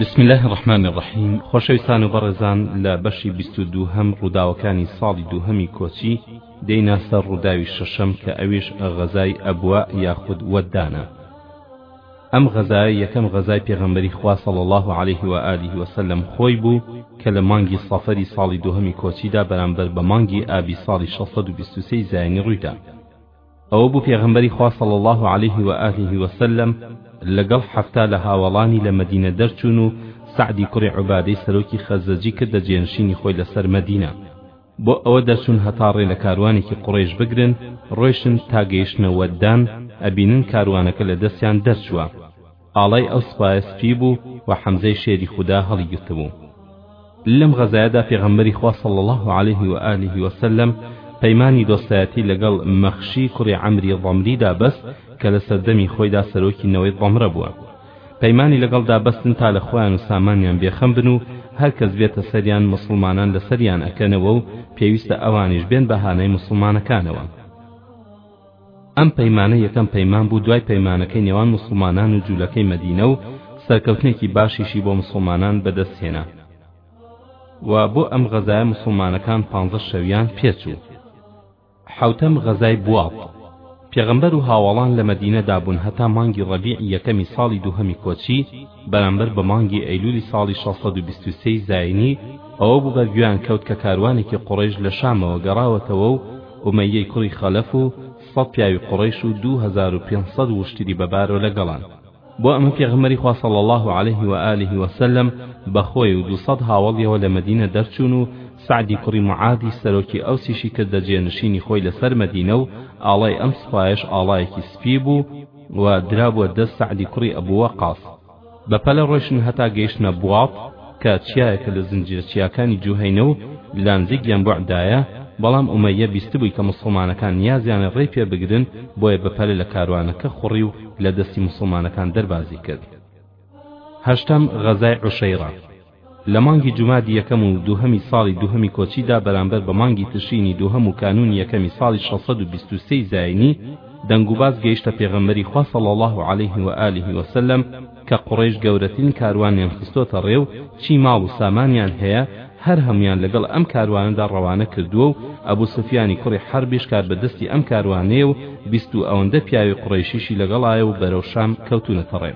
بسم الله الرحمن الرحیم خۆشەویستان و بەڕێزان لە بەشی بیست و دووهەم ڕووداوەکانی ساڵی دووهەمی کۆچی دێینە سەر ڕووداوی شەشەم کە ئەویش غەزای ئەبوا یاخود وەدانە ئەم غەزایە یەکەم غەزای پێغەمبەری خوا صلی الله علیه و آله و سلم خۆی بوو کە لە مانگی سەفەری ساڵی دووهەمی کۆچیدا بەرامبەر بە مانگی ئابی ساڵی 623 زایینی ڕوویدا ئەوە بوو پێغەمبەری خوا صلی اللە علیه و آله و سلم لەگەڵ حەفتا لە هاوەڵانی لە مەدینە دەرچوون و سەعدی کوڕی عوبادەی سەرۆکی خەزرەجی کردە جێنشینی خۆی لەسەر مەدینە بۆ ئەوە دەرچوون هەتا ڕێ لە کاروانێکی قوڕەیش بگرن ڕۆیشتن تا گەیشتنە وەددان ئەبینن کاروانەکە لە دەستیان دەرچووە ئاڵای ئەو سپایە سپی بوو و حەمزەی شێری خودا هەڵیگرتبوو. لەم غەزایەدا پێغەمبەری خوا صلی اللە علیه و آله و سلم پەیمانی دۆستایەتی لەگەڵ مەخشی کوڕی عەمری ضەمریدا بەست کە لە سەردەمی خۆیدا سەرۆکی نەوەی ضەمرە بووە. پەیمانی لەگەڵدا بەستن تا لە خۆیان و سامانیان بێخەم بن و هەر کەس بێتە سەریان موسڵمانان لەسەریان ئەکەنەوە و پێویستە ئەوانیش بێن بە هانای موسڵمانەکانەوە. ئەم پەیمانە یەکەم پەیمان بوو دوای پەیمانەکەی نێوان موسڵمانان و جوولەکەی مەدینە و سەرکەوتنێکی باشیشی بۆ موسڵمانان بەدەست هێنا و بۆ ئەم غەزایە موسڵمانەکان پانزە شەویان پێچوو حوتەم غەزای بواڵ پێغەمبەر و هاوەڵان لە مەدینە دابوون هەتا مانگی ڕەبیعی یەکەمی ساڵی دووهەمی کۆچی بەرامبەر بە مانگی ئەیلولی ساڵی 623 زاینی ئەوە بوو بەرگویان کەوت کە کاروانێکی قڕیش لە شامەوە گەڕاوەتەوە و ئومەیەی کوڕی خەلەف و سەد پیاوی قوڕەیش و دوو هەزار و پێنج سەد وشتری بە بارەوە لەگەڵان بۆ ئەمە پێغەمبەری خوا صلی اللە علیه و آله و سلم بە خۆی و دوو سەد هاوەڵیەوە لە مەدینە دەرچوون و سەعدی کوڕی معادی سەرۆکی ئەوسیشی کردە جێنشینی خۆی لەسەر مەدینە و ئاڵای ئەم سوپایەش ئاڵایەکی سپی بوو و درابووە دەست سەعدی کوڕی ئەبو وەقاص بە پەلە ڕۆیشتن هەتا گەیشتنە بواط کە چیایەکە لە زنجیرە چیاکانی جوهەینە و لانزیک یەنبوع دایە، بەڵام ئومەییە بیستبووی کە موسڵمانەکان نیازیانە ڕێی پێ بگرن، بۆیە بە پەلە لە کاروانەکە خوڕی و لە دەستی موسڵمانەکان دەربازی کرد. هەشتەم، غەزای عوشەیڕە. لە مانگی جومادی یەکەم و دووهەمی ساڵی دووهەمی کۆچی دا بەرامبەر بە مانگی تشرینی دووهەم و کانوونی یەکەمی ساڵی شەش سەد و بیست و سێ ی زاینی دەنگوباس گەیشتە پێغەمبەری خوا صلی اللە علیه و آله و سلم کە قوڕەیش گەورەترین کاروانیان خستۆتە ڕێ و چی ماڵ و سامانیان هەیە هەر هەموویان لەگەڵ ئەم کاروانەدا ڕەوانە کردووە و ئەبو سفیانی کوڕی حەربیش کاربەدەستی ئەم کاروانەیە و بیست و ئەوەندە پیاوی قوڕەیشیشی لەگەڵایە و بەرەو شام کەوتوونەتە ڕێ.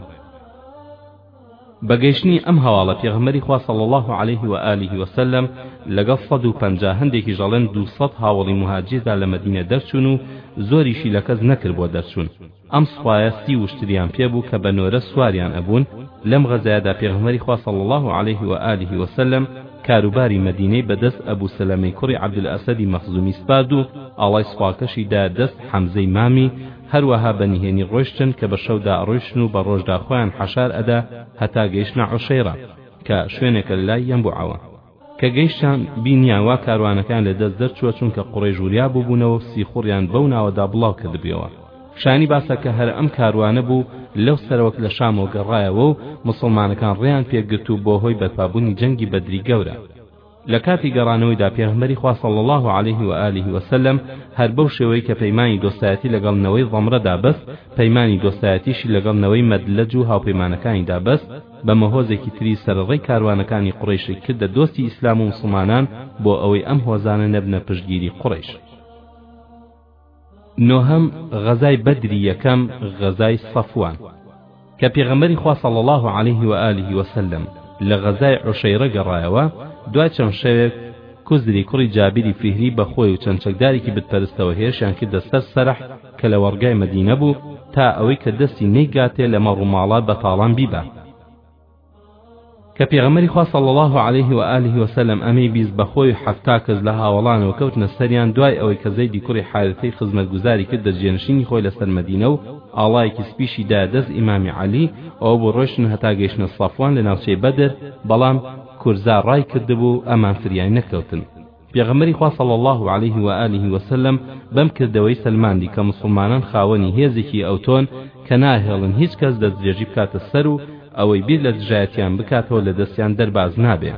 بە گەیشتنی ئەم هەواڵە پێغەمبەری خوا صلی اللە علیه و آله و سلم لەگەڵ سەد و پەنجا هەندێکیش ئەڵێن دوو سەد هاوەڵی موهاجیردا لە مەدینە دەرچوون و زۆریشی لە کەس نەکرد بۆ دەرچوون ئەم سوپایە سی وشتریان پێ بوو کە بە نۆرە سواریان ئەبوون لەم غەزایەدا پێغەمبەری خوا صلی اللە علیه و آله و سلم کاروباری مەدینەی بە دەست ئەبو سەلەمەی کوڕی عبدالاسەدی مەخزومی سپارد و ئاڵای سوپاکەشی دا دەست حەمزەی مامی هەروەها بە نهێنی ڕۆیشتن کە بە شەودا ئەڕۆیشتن و بە ڕۆژدا خۆیان حەشار ئەدا هەتا گەیشتنە عوشەیرە کە شوێنێکە لە لای یەنبوعەوە. کە گەیشتیان بینییان وا کاروانەکەیان لە دەست دەرچووە چونکە قوڕەیش وریا بووبوونەوە و سیخوڕیان بەو ناوەدا بڵاو کردبوویەوە. شایانی باسە کە هەر ئەم کاروانە بوو لەو سەرەوە کە لە شامەوە گەڕایەوە و موسڵمانەکان ڕێیان پێ گرت و بۆ هۆی بەرپابوونی جەنگی بەدری گەورە، لە کاتی گەڕانەوەیدا پێغەمبەری خوا صلی اللە علیه و آله و سلم هەر بەو شێوەی کە پەیمانی دۆستایەتی لەگەڵ نەوەی ضمرە دا بەست پەیمانی دۆستایەتیشی لەگەڵ نەوەی مەدلەج و هاوپەیمانەکانی دا بەست بە مەهۆزێکی تری سەرەڕێی کاروانەکانی قوڕەیشی کردە دۆستی ئیسلام و موسڵمانان بۆ ئەوەی ئەم هۆزانە نەبنە پشتگیری قوڕەیش. نۆهەم، غەزای بەدری یەکەم، غەزای سەفوان، کە پێغەمبەری خوا صلی اللە علیه و آله و سلم لە غەزای عوشەیرە گەڕایەوە، دوای چەند شەوێک کوزری کوڕی جابری فیهری بە خۆی و چەند چەکدارێکی بت پەرستەوە هێرشیان کردە سەر سەرح کە لە وەڕگای مەدینە بوو تا ئەوەی کە دەستی نەیگاتێ لە مەڕ و ماڵات بە تاڵان بیبا. کە پێغەمبەری خوا صلی الله علیه و آله و سلم ئەمەی بیست بە خۆی و حەفتا کەس لە هاوەڵانەوە کەوتنە سەریان دوای ئەوەی کە زەیدی کوڕی حارثەی خزمەتگوزاری کردە جێنشینی خۆی لەسەر مەدینە و ئاڵایەکی سپیشی دایە دەست ئیمامی عەلی و ئەو بۆ ڕۆشتن هەتا گەیشتنە صەفوان لە ناوچەی بەدر بەڵام کورزا ڕای کردبوو ئەمان فریای نەکەوتن پێغەمبەری خوا صلی اللە علیه و آله و سلم بەم کردەوەی سەلماندی کە موسڵمانان خاوەنی هێزێکی ئەوتۆن کە ناهێڵن هیچ کەس دەستدرێژی بکاتە سەر و ئەوەی بیر لە دژایەتیان بکاتەوە لە دەستیان دەرباز نابێ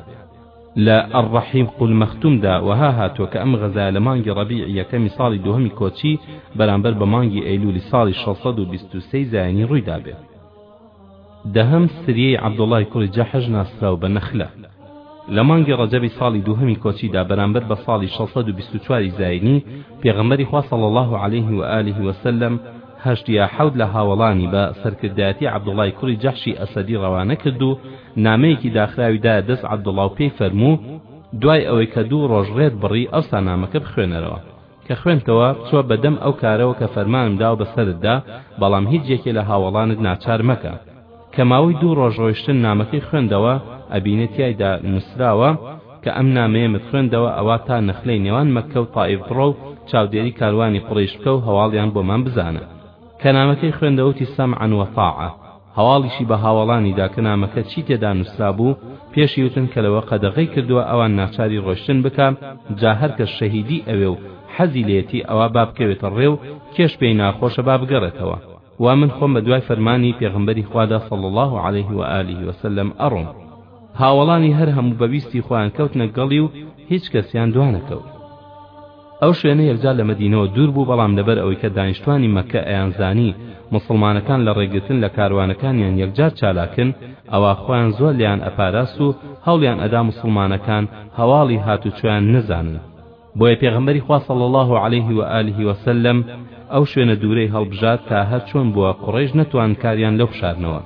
لە الرحیق المختوم دا وەها هاتووە کە ئەم غەزایە لە مانگی ڕەبیع یەکەمی ساڵی دووهەمی کۆچی بەرامبەر بە مانگی ئەیلولی ساڵی 623 زایینی ڕوویدابێ. دەهەم سریەی عەبدوڵای کوڕی جەحش ناسراو بە نەخلە لە مانگی ڕەجەبی ساڵی دووهەمی کۆچیدا بەرامبەر بە ساڵی شەش سەد و بیست و چوار ی زاینی پێغەمبەری خوا صلی اللە علیه و آله و سلم هەشت یا حەوت لە هاوەڵانی بە سەرکردایەتی عەبدوڵای کوڕی جەحشی ئەسەدی ڕەوانە کرد و نامەیەکی داخراوی دایە دەست عەبدوڵا و پێی فەرموو دوای ئەوەی کە دوو ڕۆژ ڕێت بڕی ئەوسا نامەکە بخوێنەرەوە کە خوێنتەوە بچوە بە دەم ئەو کارەوە کە فەرمانم داوە بە سەرتدا بەڵام هیچ یەکێ لە هاوەڵانت ناچار مەکە کە ماوەی دوو ڕۆژ ڕۆیشتن نامەکەی خوێندەوە ئەبینێ تیایدا نوسراوە کە ئەم نامەیەمت خوێندەوە ئەوا تا نەخلەی نێوان مەککە و تائیف بڕۆ و چاودێری کاروانی قوڕەیش بکە و هەواڵیان بۆمان بزانە کە نامەکەی خوێندەوە وتی سەمعا وطاعە هەواڵیشی بە هاوەڵانی دا کە نامەکە چی تێدا نووسرابوو، پێشی وتن کە لەوە قەدەغەی کردووە ئەوان ناچاری ڕۆیشتن بکا، جا هەر کەس شەهیدیی ئەوێ و حەزی لێیەتی ئەوا با بکەوێتە ڕێ و کێش پێی ناخۆشە با بگەڕێتەوە و من خۆم بە دوای فەرمانی پێغەمبەری خوادا صلی اللە علیه و آله و سلم ئەڕۆم. هاوەڵانی هەر هەموو بە ویستی خۆیان کەوتنە گەڵی و هیچ کەسیان دوانەکەوت. ئەو شوێنە یەکجار لە مەدینەوە دوور بوو بەڵام لەبەر ئەوەی کە دانیشتوانی مەککە ئەیانزانی موسڵمانەکان لە ڕێگرتن لە کاروانەکانیان یەکجار چالاکن ئەوا خۆیان زۆر لێیان ئەپاراست و هەوڵیان ئەدا موسڵمانەکان هەواڵی هاتوچۆیان نەزانن بۆیە پێغەمبەری خوا صلی اللە علیه و آله و سلم ئەو شوێنە دوورەی هەڵبژارد تا هەر چۆن بووە قوڕەیش نەتوان کاریان لەو بشارنەوە.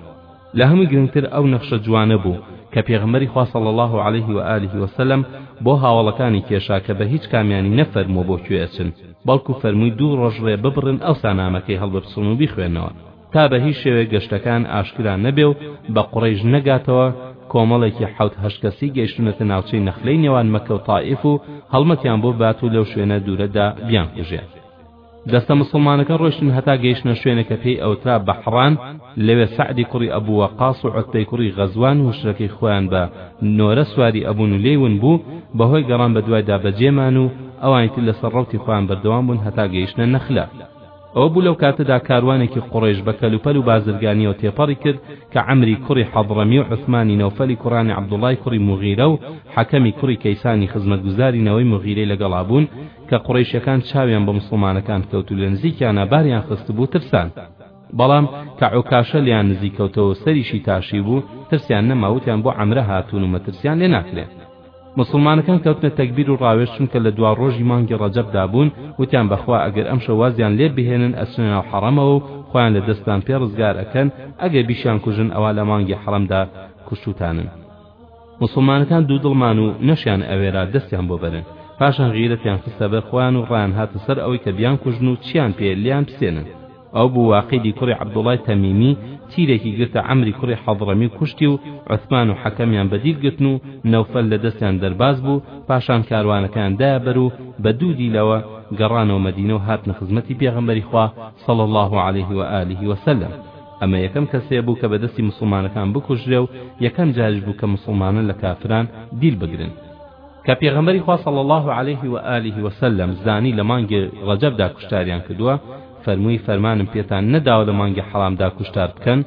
لە هەمووی گرنگتر ئەو نەخشە جوانە بوو کە پێغەمبەری خوا صلی اللە علیه و آله و سلم بۆ هاوەڵەکانی کێشا کە بە هیچ کامیانی نەفەرمووە بۆ کوێ ئەچن بەڵکو فەرمووی دوو ڕۆژ ڕێ ببڕن ئەوسا نامەکەی هەڵبپچڕن و بیخوێنەوە تا بە هیچ شێوەیەک گەشتەکان ئاشکرا نەبێ و بە قوڕەیش نەگاتەوە کۆمەڵێکی حەوت هەشت کەسی گەیشتونەتە ناوچەی نەخلەی نێوان مەککە و تائیف و هەڵمەتیان بۆ بات و لەو شوێنە دوورەدا بیانکوژێ دەستە موسڵمانەکە ڕۆیشتن هەتا گەیشتنە شوێنێک کە پێی ئەوترا بەحڕان، لەوێ سەعدی کوڕی ئەبو وەقاس و عوتبەی کوڕی غەزوان و شرەکەی خۆیان بە نۆرە سواری ئەبوون و لێی ون بوو، بەهۆی گەڕان بەدوایدا بەجێمان و ئەوانی تر لەسەر ڕەوتی خۆیان بەردەوام بوون هەتا گەیشتنە نەخلە. ئەوە بوو لەو کاتەدا کاروانێکی قوڕەیش بە کەلوپەل و بازرگانییەوە تێپەڕی کرد کە عەمری کوڕی حەضڕەمی و عوسمانی نەوفەلی کوڕانی عەبدوڵڵای کوڕی موغیرە و حەکەمی کوڕی کەیسانی خزمەتگوزاری نەوەی موغیرەی لەگەڵا بوون کە قوڕەیشەکان چاویان بە موسڵمانەکان کەوت و لە نزیکیانا باریان خستبوو ترسان بەڵام کە عوکاشە لێیان نزیک کەوتەوەو سەریشی تاشی بوو ترسیان نەما وتیان بۆ عەمرە هاتوون و مەترسیان لێ ناکرێ موسڵمانەکان کەوتنە تەگبیر و ڕاوێژ چونکە لە دوا ڕۆژی مانگی ڕەجەبدا بوون وتیان بەخوا ئەگەر ئەمشەو وازیان لێ بهێنن ئەچنە ناو حەڕەمەوە و خۆیان لە دەستتان پێ ڕزگار ئەکەن ئەگەر بیشیان کوژن ئەوا لە مانگی حەڕەمدا کوشتوتانن موسڵمانەکان دوو دڵمان و نەشیان ئەوێرا دەستیان بۆ بەرن پاشان غیرەتیان خستە بەر خۆیان و ڕایان هاتە سەر ئەوەی کە بیانکوژن و چیان پێ لیان بسێنن ئەو بوو واقیدی کوڕی عەبدوڵای تەمیمی تیرێکی گرتە عەمری کوڕی حەضڕەمی و کوشتی و عوسمان و حەکەمیان بە دیل گرتن و نەوفەل لە دەستیان دەرباز بوو پاشان کاروانەکەیان دایە بەر و بە دوو دیلەوە گەڕانەوە مەدینە و هاتنە خزمەتی پێغەمبەری خوا صلی اللە علیه و آله وسلم ئەمە یەکەم کەسێ بوو کە بە دەستی موسڵمانەکان بکوژرێ و یەکەم جاریش بوو کە موسڵمانان لە کافران دیل بگرن کە پێغەمبەری خوا صلی اللە علیه و آله و سلم زانی لە مانگی ڕەجەبدا کوشتاریان کردووە فەرمووی فەرمانم پێتان نەداوە لە مانگی حەرامدا کوشتار بکەن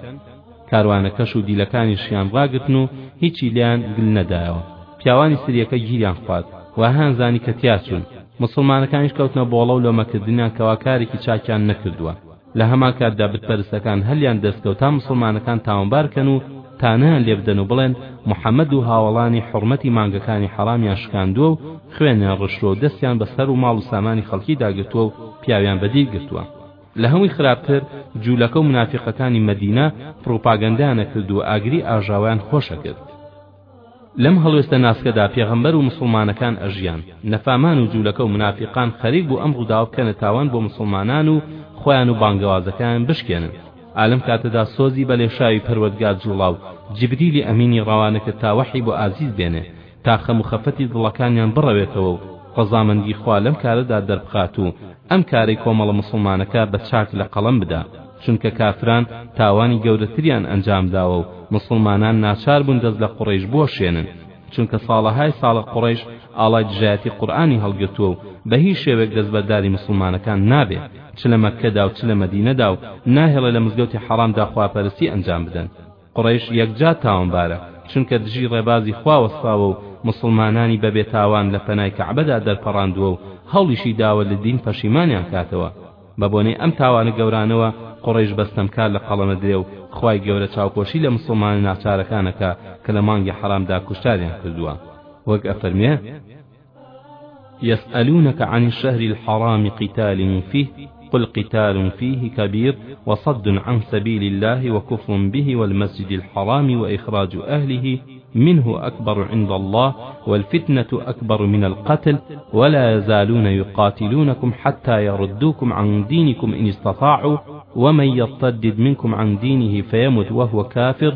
کاروانەکەش و دیلەکانیشیان ڕاگرتن و هیچی لێیان گل نەدایەوە پیاوانی سریەکە گیریان خوارد وهیان زانی کە تیاچوون مسلمانەکانیش کەوتنە بۆڵە و لۆمەکردنیان کەوا کارێکی چاکیان نەکردووە لە هەمان کاتدا بت پەرستەکان هەلیان دەستکەوت تا موسڵمانەکان تاوانبار کەن و تانەیان لێ بدەن و بڵێن محمد و هاوەڵانی حوڕمەتی مانگەکانی حەڕامیان شکاندووە و خوێنیان ڕشتووە و دەستیان بە سەر و ماڵ و سامانی خەڵکی داگرتووە و پیاویان بە دیل گرتووە. لە هەمووی خراپتر جوولەکە و مونافیقەکانی مەدینە پڕوپاگەندەیان ئەکرد و ئاگری ئاژاوەیان خۆش ئەکرد. لەم هەڵوێستە ناسکەدا پێغەمبەر و موسڵمانەکان ئەژیان، نەفامان و جولەکە و منافیقان خەریک بوو ئەم ڕووداوە بکەنە تاوان بۆ موسڵمانان و خۆیان و بانگەوازەکایان بشکێنن، ئا لەم کاتەدا سۆزی بە لێشاوی پەروەردگار جوڵا و جیبریلی ئەمینی ڕەوانە کرد تا وەحی بۆ ئازیز بێنێ تا خەم و خەفەتی دڵەکانیان بڕەوێتەوە و ڕەزامەندی خوا لەم کارەدا دەربخات و ئەم کارەی کۆمەڵە موسڵمانەکە بە چاک لە قەڵەم بدا. چونکە کافران تاوانی گەورەتریان ئەنجامداوە و موسڵمانان ناچار بوون دەست لە قوڕەیش بوەشێنن چونکە ساڵەهای ساڵە قوڕەیش ئاڵای دژایەتی قورئانی هەڵگرتووە و بە هیچ شێوەیەک دەستبەرداری موسڵمانەکان نابێ چ لە مەککەدا و چ لە مەدینەدا و ناهێڵێ لە مزگەوتی حەڕامدا خواپەرستی ئەنجام بدەن قوڕەیش یەکجار تاوانبارە، چونکە دژی ڕێبازی خوا وەستاوە و موسڵمانانی بە بێتاوان لە پەنای کەعبەدا دەرپەڕاندووە و هەوڵیشی داوە لە دین پەشیمانیان کاتەوە. بە بۆنەی ئەم تاوانە گەورانەوە قوڕەیش بە ستەمکار لە قەڵەم ئەدرێ و خوای گەورە چاوپۆشی لە موسڵمانە ناچارەکان ئەکا کە لە مانگی حەرامدا کوشتاریان کردووە. وەک ئەفەرموێ. يسألونك عن الشهر الحرام قتال فيه قل قتال فيه كبير وصد عن سبيل الله وكفر به والمسجد الحرام وإخراج أهله منه أكبر عند الله والفتنة أكبر من القتل ولا يزالون يقاتلونكم حتى يردوكم عن دينكم إن استطاعوا ومن يرتد منكم عن دينه فيمت وهو كافر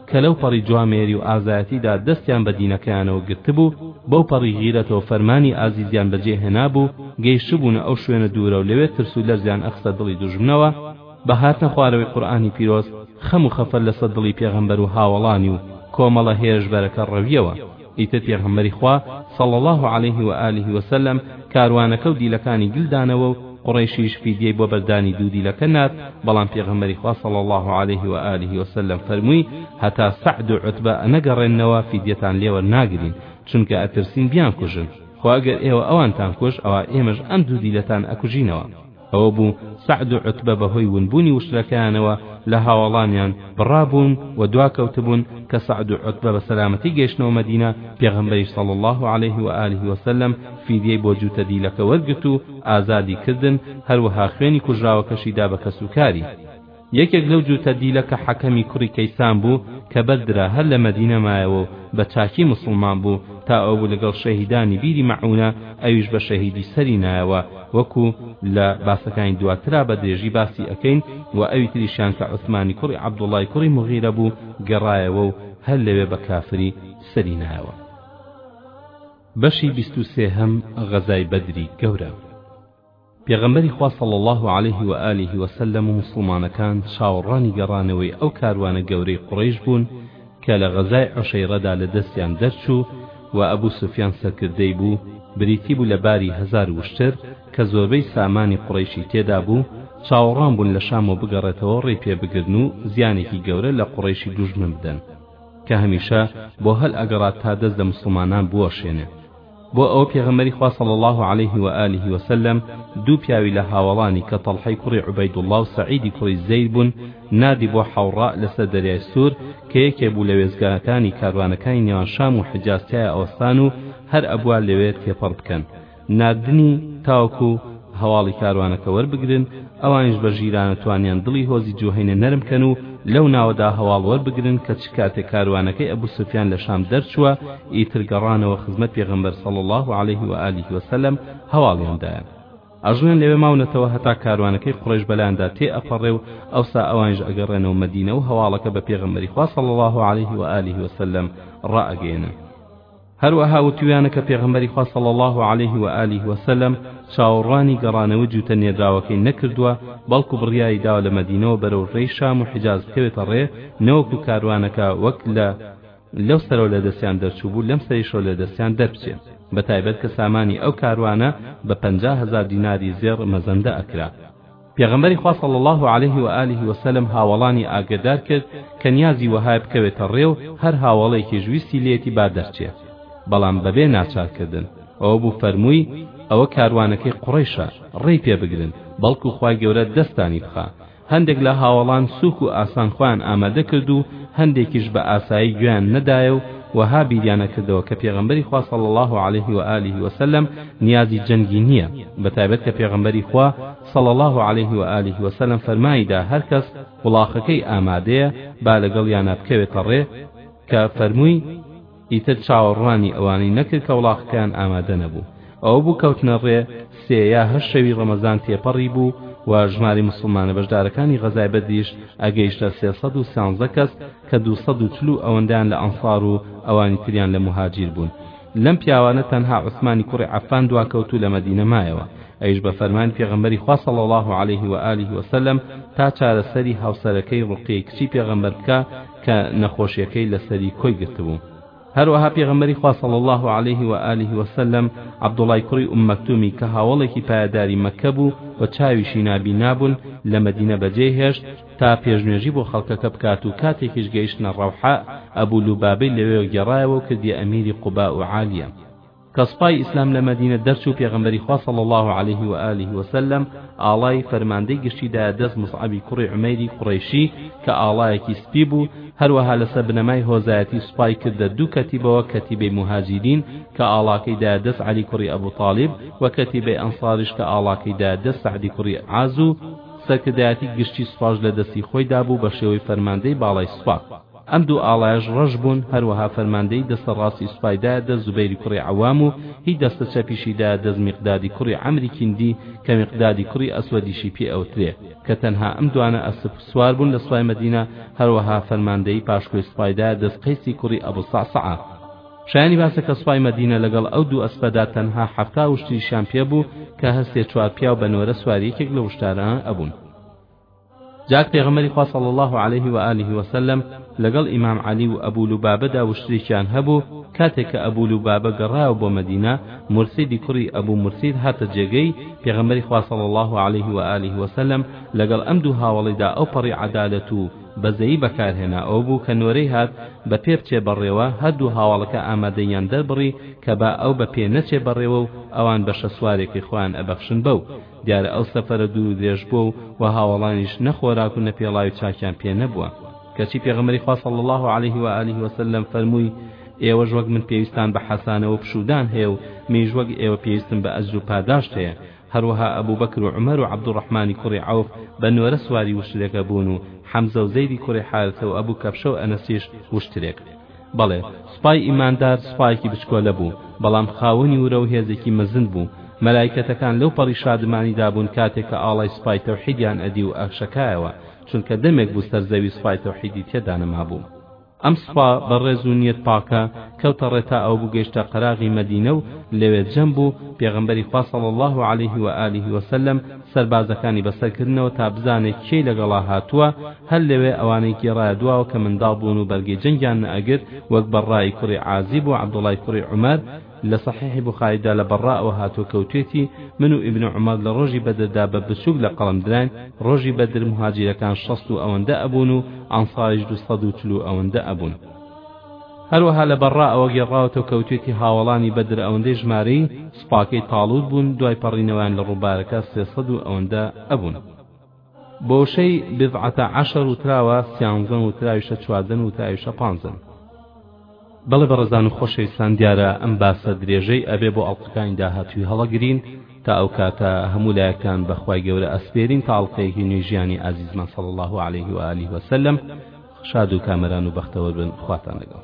کە لەو پەڕی جوامێری و ئازایەتیدا دەستیان بە دینەکەیانەوە گرتبوو، بەو پەڕی غیرەتەوە فەرمانی ئازیزیان بەجێ هێنابوو، گەیشتبوونە ئەو شوێنە دوورەو لەوێ ترس و لەرزیان ئەخستە دڵی دوژمنەوە، بە هاتنە خوارەوەی قورئانی پیرۆز خەم و خەفەت لەسەر دڵی پێغەمبەر و هاوەڵانی و کۆمەڵە هێرشبەرەکە ڕەویەوە. ئیتر پێغەمبەری خوا صلی اللە علیه و آله و سلم کاروانەکە و دیلەکانی گل دانەوە و قوڕەیشیش فیدیەی بۆ بەردانی دوو دیلەکە نارد بەڵام پێغەمبەری خوا صلی اللە علیه و آله و سلم فەرمووی هەتا سەعد و عتبە نەگەڕێننەوە فیدیەتان لێوەرناگرین چونکە ئەترسین بیانکوژن خۆ ئەگەر ئێوە ئەوانتان کوشت ئەوا ئێمەش ئەم دوو دیلەتان ئەکوژینەوە. ئەوە بوو سەعد و عوتبە بەهۆی ونبوونی وشترەکەیانەوە لە هاوەڵانیان بڕابوون و دواکەوتبوون، کە سەعد و عوتبە بە سەلامەتی گەیشتنەوە مەدینە، پێغەمبەریش صلی اللە علیه و آله و سلم فیدیەی بۆ جووتە دیلەکە وەرگرت و ئازادی کردن، هەروەها خوێنی کوژراوەکەشی دا بە کەسوکاری. یەکێک لەو جووتە دیلە کە حەکەمی کوڕی کەیسان بوو کە بەردرا هەر لە مەدینە مایەوە و بە چاکی موسڵمان بوو تا ئەو بوو لەگەڵ شەهیدانی بیری مەعونە ئەویش بە شەهیدی سەری نایەوە وەکو لە باسەکانی دواترا بە درێژی باسی ئەکەین و ئەوی تریشیان کە عوسمانی کوڕی عەبدوڵای کوڕی موغیرە بوو گەڕایەوە و هەر لەوێ بە کافری سەری نایەوە بەشی بیست و سێهەم غەزای بەدری گەورە. پێغەمبەری خوا صلی اللە علیه و آله و سلم و موسڵمانەکان چاوەڕوانی گەڕانەوەی ئەو کاروانە گەورەی قوڕەیش بوون کە لە غەزای عوشەیڕەدا لە دەستیان دەرچوو و ئەبو سوفیان سەرکردەی بوو بریتی بوو لە باری هەزار وشتر کە زۆربەی سامانی قوڕەیشی تێدا بوو چاوەڕوان بوون لە شامەوە بگەڕێتەوە ڕێ پێ بگرن و زیانێکی گەورە لە قوڕەیشی دوژمن بدەن کە هەمیشە بۆ هەل ئەگەڕا تا دەست لە موسڵمانان بوەشێنێ بۆ ئەوە پێغەمبەری خوا صلی اللە علیه و آله و سلم دوو پیاوی لە هاوەڵانی کە طەڵحەی کوڕی عوبەیدوڵڵا و سەعیدی کوڕی زەید بوون ناردی بۆ حەوڕا لەسەر دەریای سوور کە یەکێ بوو لە وێستگەکانی کاروانەکانی نێوان شام و حجاز تیا ئەوەستان و هەر ئەبوا لەوێ تێپەڕ بکەن ناردنی تاوەکو هەواڵی کاروانەکە وەربگرن، ئەوانیش بە ژیرانە توانیان دڵی هۆزی جوهەینە نەرم کەن و لەو ناوەدا هەواڵ وەربگرن کە چ کاتێ کاروانەکەی ئەبو سوفیان لە شام دەرچووە ئیتر گەڕانەوە خزمەت پێغەمبەر صلی اللە علیه و آله و سلم هەواڵیان دایان ئەژنۆن لەوێ ماونەتەوە هەتا کاروانەکەی قوڕەیش بەلایاندا تێ ئەپەڕێ و ئەوسا ئەوانیش ئەگەڕێنەوە مەدینە و هەواڵەکە بە پێغەمبەری خوا صلی اللە علیه و آله و سلم ڕائەگەیەنن هەروەها وتویانە کە پێغەمبەری خوا صلی اللە علیه و آله و سلم چاوەڕوانی گەڕانەوەی جووتە نێردراوەکەی نەکردووە بەڵکو بڕیاری داوە لە مەدینەوە بەرەو ڕێی شام و حجاز بکەوێتە ڕێ نەوەکو کاروانەکە وەک لە لەو سەرەوە لە دەستیان دەرچوو بوو لەم سەریشەوە لە دەستیان دەربچێ بەتایبەت کە سامانی ئەو کاروانە بە پەنجا هەزار دیناری زێڕ مەزەندە ئەکرا پێغەمبەری خوا صلی اللە علیه و آله و سلم هاوەڵانی ئاگەدار کرد کە نیازی وەهایە بکەوێتە ڕێ و هەر هاوەڵێکیش ویستی لێیەتی با دەرچێ بەڵام بەبێ ناچار کردن ئەوە بوو فەرمووی ئەوە کاروانەکەی قوڕەیشە ڕێی پێ بگرن بەڵکو خوای گەورە دەستانی بخا هەندێک لە هاوەڵان سووک و ئاسان خۆیان ئامادە کرد و هەندێکیش بە ئاسایی گوێیان نەدایە و وەها بیریان ئەکردەوە کە پێغەمبەری خوا صلی اللە علیه و آله و سلم نیازی جەنگی نیە بەتایبەت کە پێغەمبەری خوا صلی اللە علیه و آله و سلم فەرمانی دا هەرکەس وڵاخەکەی ئامادەیە با لەگەڵیانا بکەوێتە ڕێ کە فەرمووی ئیتر چاوەڕوانی ئەوانەی نەکرد کە وڵاخەکەیان ئامادە نەبوو ئەوە بوو کەوتنە ڕێ سێ یا هەشت شەوی ڕەمەزان تێپەڕی بوو و ژمارەی موسڵمانە بەشدارەکانی غەزای بەدریش ئەگەیشتە سێ سەد و سیانزە کەس کە دوو سەد و چل و ئەوەندەیان لە ئەنسار و ئەوانی تریان لە موهاجیر بوون، لەم پیاوانە تەنها عوسمانی کوڕی عەفان دواکەوت و لە مەدینە مایەوە، ئەویش بە فەرمانی پێغەمبەری خوا صلی اللە علیه و آله و سلم تا چارەسەری هاوسەرەکەی ڕوقیەی کچی پێغەمبەر بکا کە نەخۆشیەکەی لەسەری کۆی گرتبوو. هەروەها پێغەمبەری خوا صلی اللە علیه و آله و سلم عبداللە کوڕی ئوم مەکتومی کە هاوەڵێکی پایەداری مەککە بوو و چاویشی نابینابوون لە مەدینە بەجێی هێشت تا پێشنوێژی بۆ خەڵکەکە بکات و کاتێکیش گەیشتنە ڕەوحاء ئەبو لوبابەی لەوێوە گێڕایەوە و کردیە ئەمیری قوباء و عالیە کە سوپای ئیسلام لە مەدینە دەرچوو پێغەمبەری خوا صلی اللە علیه و آله و سلم ئاڵای فەرماندەی گشتی دایە دەست مصعبی کوڕی عومەیری قوڕەیشی کە ئاڵایەکی سپی بوو هەروەها لەسەر بنەمای هۆزایەتی سوپای کردە دوو کەتیبەوە کەتیبەی موهاجیرین کە ئاڵاکەی دایە دەست عەلی کوڕی ئەبو طالیب و کەتیبەی ئەنصاریش کە ئاڵاکەی دایە دەست سەعدی کوڕی عاز و سەرکردایەتی گشتی سوپاش لە دەستی خۆی دابوو بە شێوەی فەرماندەی باڵای سوپا ئەم دوو ئاڵایەش ڕەش بوون، هەروەها فەرماندەیی دەستە ڕاستی سوپای دایە دەست زوبەیری کوڕی عەوام و هی دەستە چەپیشی دایە دەست میقدادی کوڕی عەمری کیندی کە میقدادی کوڕی ئەسوەدیشی پێ ئەوترێ کە تەنها ئەم دوانە ئەسپ سوار بوون لە سوپای مەدینە، هەروەها فەرماندەیی پاشکۆی سوپای دایە دەست قەیسی کوڕی ئەبو سەعسەعە. شایانی باسە کە سوپای مەدینە لەگەڵ ئەو دوو ئەسپەدا تەنها حەفتا وشتریشیان پێ بوو کە هەر سێ چوار پیاو بە نۆرە سواری یەکێک لە وشتاران ئەبوون. جاک پێغەمبەری خوا صلی اللە علیه و آله و سلم لەگەڵ ئیمام علی و ابو لوبابەدا وشترێکیان هەبوو کاتێک کە ابو لوبابە گەڕایەوە بۆ مەدینە مرسیدی کوڕی ابو مرسید هاتە جێگەی پێغەمبەری خوا صلی اللە علیه و آله و سلم لەگەڵ ئەم دوو هاوەڵیدا ئەو پەڕی عەدالەت و بەزەیی بەکارهێنا ئەوە بوو کە نۆرەی هات بە پێ بچێ بەڕێوە هەردوو هاوەڵەکە ئامادەییان دەربڕی کە با ئەو بە پێ نەچێ بەڕێوە و ئەوان بەشەسوارێکی خۆیان ئەبەخشن بەو دیارە ئەو سەفەرە دوور و درێژ بووە و و هاوەڵانیش نە خۆراک و نە پێڵاوی چاکیان پێ نەبووە کەچی پێغەمبەری خوا صلی الله علیه و آله و سلم فەرمووی ئێوەش وەک من پێویستان بە حەسانە و پشوودان هەیە و منیش وەک ئێوە پێویستم بە ئەجر و پاداشت هەیە هەروەها ئەبوو بەکر و عومەر و عەبدوڕەحمانی کوڕی عەوف بە نۆرە سواری وشترەکە بوون و حەمزە و زەیدی کوڕی حارثە و ئەبوو کەبشە و ئەنەسیش وشترێک بەڵێ، سوپای ئیماندار سوپایەکی بچکۆلە بوو، بەڵام خاوەنی ورە و هێزێکی مەزن بوو، مەلایکەتەکان لەو پەڕی شادمانیدا بوون کاتێ کە ئاڵای سوپای تەوحیدیان ئەدی و ئەشەکایەوە، چونکە دەمێک بوو سەر زەوی سوپای تەوحیدی تێدا نەمابوو. ئەم سوپا بەڕێز و نیەت پاکە کەوتە ڕێ تا ئەوە بگەیشتە قەراغی مەدینە و لەوێ جەم بوو، پێغەمبەری خوا صلی اللە علیه و آله و سلم سەربازەکانی بەسەر کردنەوە تا بزانێ کێی لەگەڵا هاتووە، هەر لەوێ ئەوانەی گێڕایە دواوە کە منداڵ بوون و بەرگەی جەنگیان نەئەگرت وەک بەڕڕای کوڕی عازیب و عەبدوڵای کوڕی عومەر، لە صحیحی بوخاریدا لە بەڕڕائەوە هاتووە کەوتوێتی، من و ئیبن عومەر لە ڕۆژی بەدردا بە بچووک لە قەڵەم دراین، ڕۆژی بەدر موهاجیرەکان شەست و ئەوەندە ئەبوون و ئەنصاریش دوو سەد و چل و ئەوەندە ئەبوون. هەروەها لە بەڕڕائەوە گێڕڕاوەتەوە کەوتوێتی، هاوەڵانی بەدر ئەوەندەی ژمارەی سوپاکەی تاڵوت بوون، دوای پەڕینەوەیان لە ڕووبارەکە سێ سەد و ئەوەندە ئەبوون. بە وشەی بضعة عشر وتراوە سیانزەن وتراویشە چواردەن وتراویشە پانزەن. بەڵێ بەڕێزان و خۆشەویستان دیارە ئەم باسە درێژەی ئەبێ بۆ ئەڵقەکانی داهاتووی هەڵەگرین تا ئەو کاتە هەموو لایەکتان بە خوای گەورە ئەسپێرین تا ئەڵقەیەکی نوێی ژیانی ئازیزمان صلی اللە علیه و آله و سلم شاد و کامەران و بەختەوەر بن خواتان لەگەڵ